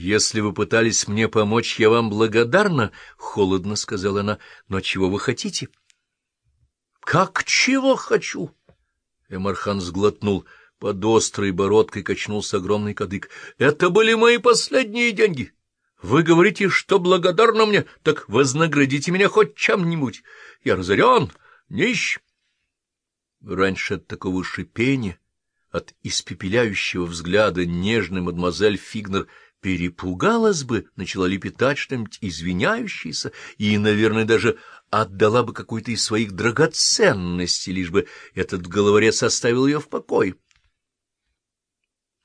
Если вы пытались мне помочь, я вам благодарна, — холодно сказала она. — Но чего вы хотите? — Как чего хочу? Эмархан сглотнул. Под острой бородкой качнулся огромный кадык. — Это были мои последние деньги. Вы говорите, что благодарна мне, так вознаградите меня хоть чем-нибудь. Я разорен, нищ. Раньше от такого шипения, от испепеляющего взгляда нежный мадемуазель Фигнер перепугалась бы, начала лепетать что-нибудь извиняющееся и, наверное, даже отдала бы какую-то из своих драгоценностей, лишь бы этот головорез оставил ее в покое.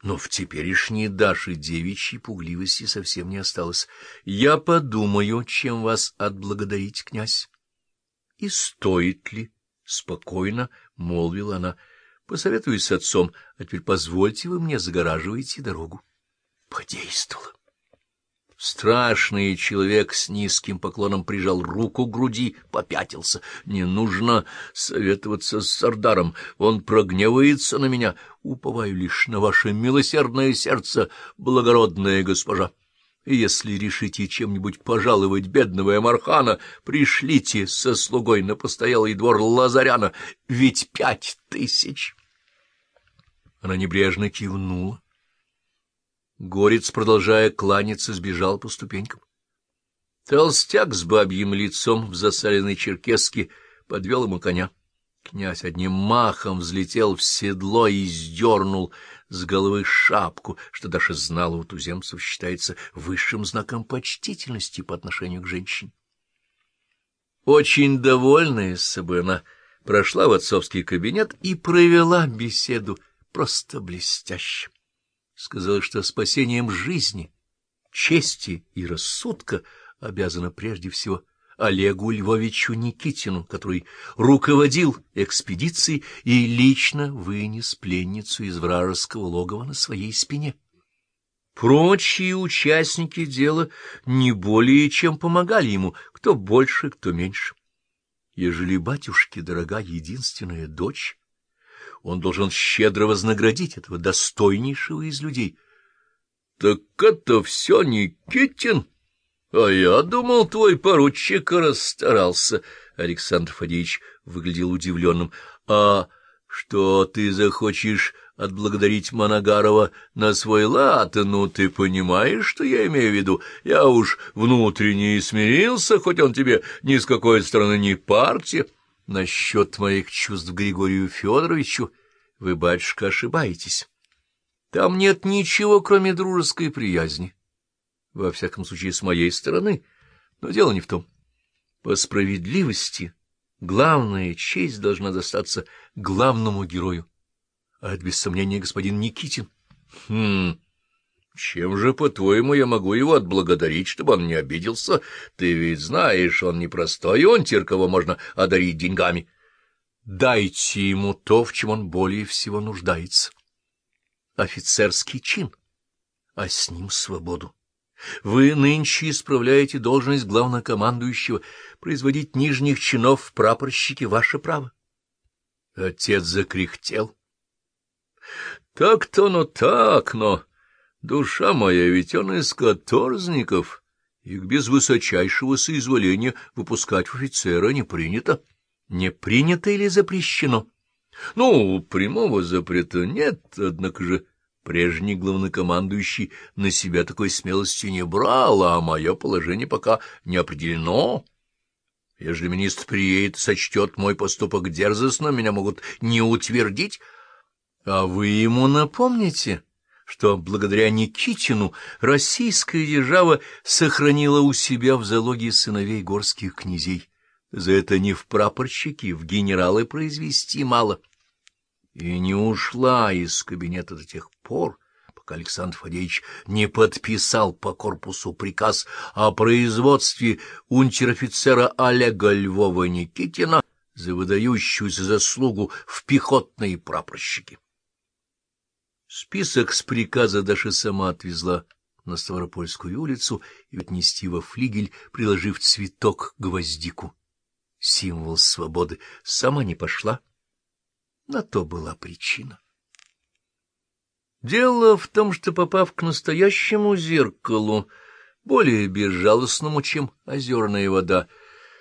Но в теперешней Даше девичьей пугливости совсем не осталось. Я подумаю, чем вас отблагодарить, князь. — И стоит ли? — спокойно молвила она. — Посоветуюсь с отцом, а теперь позвольте вы мне загораживаете дорогу. Подействовало. Страшный человек с низким поклоном прижал руку к груди, попятился. Не нужно советоваться с Сардаром, он прогневается на меня. Уповаю лишь на ваше милосердное сердце, благородная госпожа. Если решите чем-нибудь пожаловать бедного Эмархана, пришлите со слугой на постоялый двор Лазаряна, ведь пять тысяч. Она небрежно кивнула. Горец, продолжая кланяться, сбежал по ступенькам. Толстяк с бабьим лицом в засаленной черкеске подвел ему коня. Князь одним махом взлетел в седло и сдернул с головы шапку, что даже знала у туземцев считается высшим знаком почтительности по отношению к женщине. Очень довольная собой она прошла в отцовский кабинет и провела беседу просто блестяще сказала, что спасением жизни, чести и рассудка обязана прежде всего Олегу Львовичу Никитину, который руководил экспедицией и лично вынес пленницу из вражеского логова на своей спине. Прочие участники дела не более чем помогали ему, кто больше, кто меньше. Ежели батюшке дорога единственная дочь, он должен щедро вознаградить этого достойнейшего из людей. — Так это все Никитин? А я думал, твой поручик расстарался. Александр Фадеевич выглядел удивленным. — А что ты захочешь отблагодарить Моногарова на свой лад? Ну, ты понимаешь, что я имею в виду? Я уж внутренне и смирился, хоть он тебе ни с какой стороны не партия. Насчет моих чувств Григорию Федоровичу вы, батюшка, ошибаетесь. Там нет ничего, кроме дружеской приязни. Во всяком случае, с моей стороны. Но дело не в том. По справедливости главная честь должна достаться главному герою. А это, без сомнения, господин Никитин. Хм... Чем же, по-твоему, я могу его отблагодарить, чтобы он не обиделся? Ты ведь знаешь, он не простой унтер, кого можно одарить деньгами. Дайте ему то, в чем он более всего нуждается. Офицерский чин, а с ним свободу. Вы нынче исправляете должность главнокомандующего, производить нижних чинов в прапорщике — ваше право. Отец закряхтел. Так-то, но так, но... Душа моя, ведь он из каторзников, их без высочайшего соизволения выпускать в офицера не принято. Не принято или запрещено? Ну, прямого запрета нет, однако же прежний главнокомандующий на себя такой смелости не брал, а мое положение пока не определено. Если министр приедет и сочтет мой поступок дерзостным, меня могут не утвердить. А вы ему напомните? — что благодаря Никитину российская держава сохранила у себя в залоге сыновей горских князей. За это не в прапорщики, в генералы произвести мало. И не ушла из кабинета до тех пор, пока Александр Фадеевич не подписал по корпусу приказ о производстве унтер-офицера Олега Львова Никитина за выдающуюся заслугу в пехотные прапорщики. Список с приказа Даша сама отвезла на Ставропольскую улицу и отнести во флигель, приложив цветок гвоздику. Символ свободы сама не пошла. На то была причина. Дело в том, что, попав к настоящему зеркалу, более безжалостному, чем озерная вода, —